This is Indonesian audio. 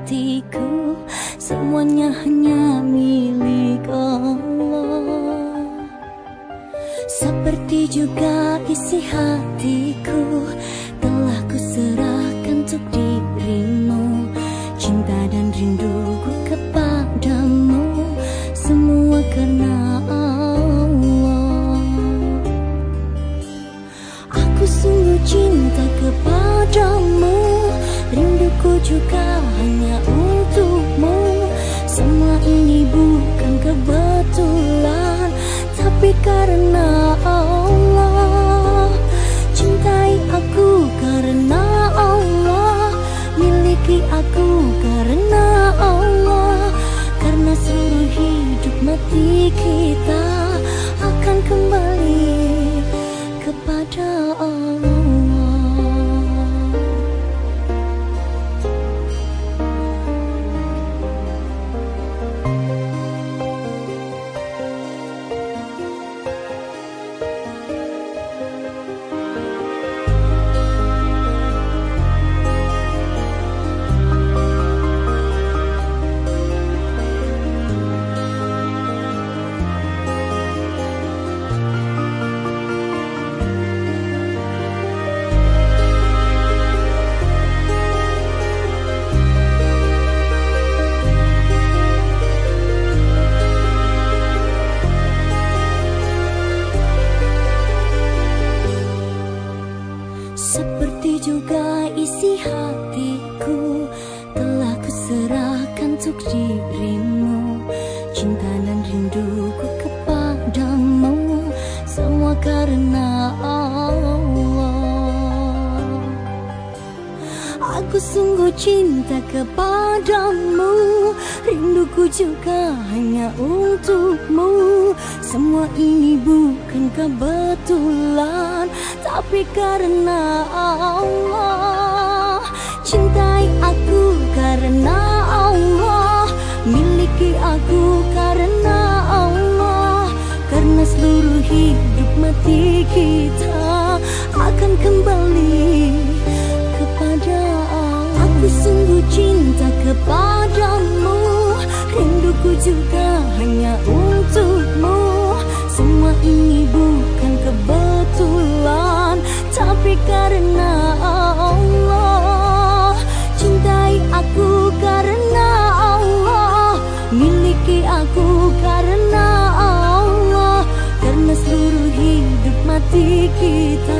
hatiku Semuanya hanya milik Allah. Seperti juga isi hatiku Telah kuserahkan untuk diri Rinduku juga hanya untukmu. Semua ini bukan kebetulan Tapi karena Allah. Cintai aku karena Allah Miliki aku karena Allah. Karena seluruh hidup mati kita Akan kembali untuk dirimu Cinta dan rinduku kepadamu Semua karena Allah. Aku sungguh cinta kepadamu Rinduku juga hanya untukmu. Semua ini bukan kebetulan Tapi karena Allah. Cintai aku karena mati kita Akan kembali kepada Aku sungguh cinta kepadamu. Rinduku juga hanya untukmu kita Akan kembali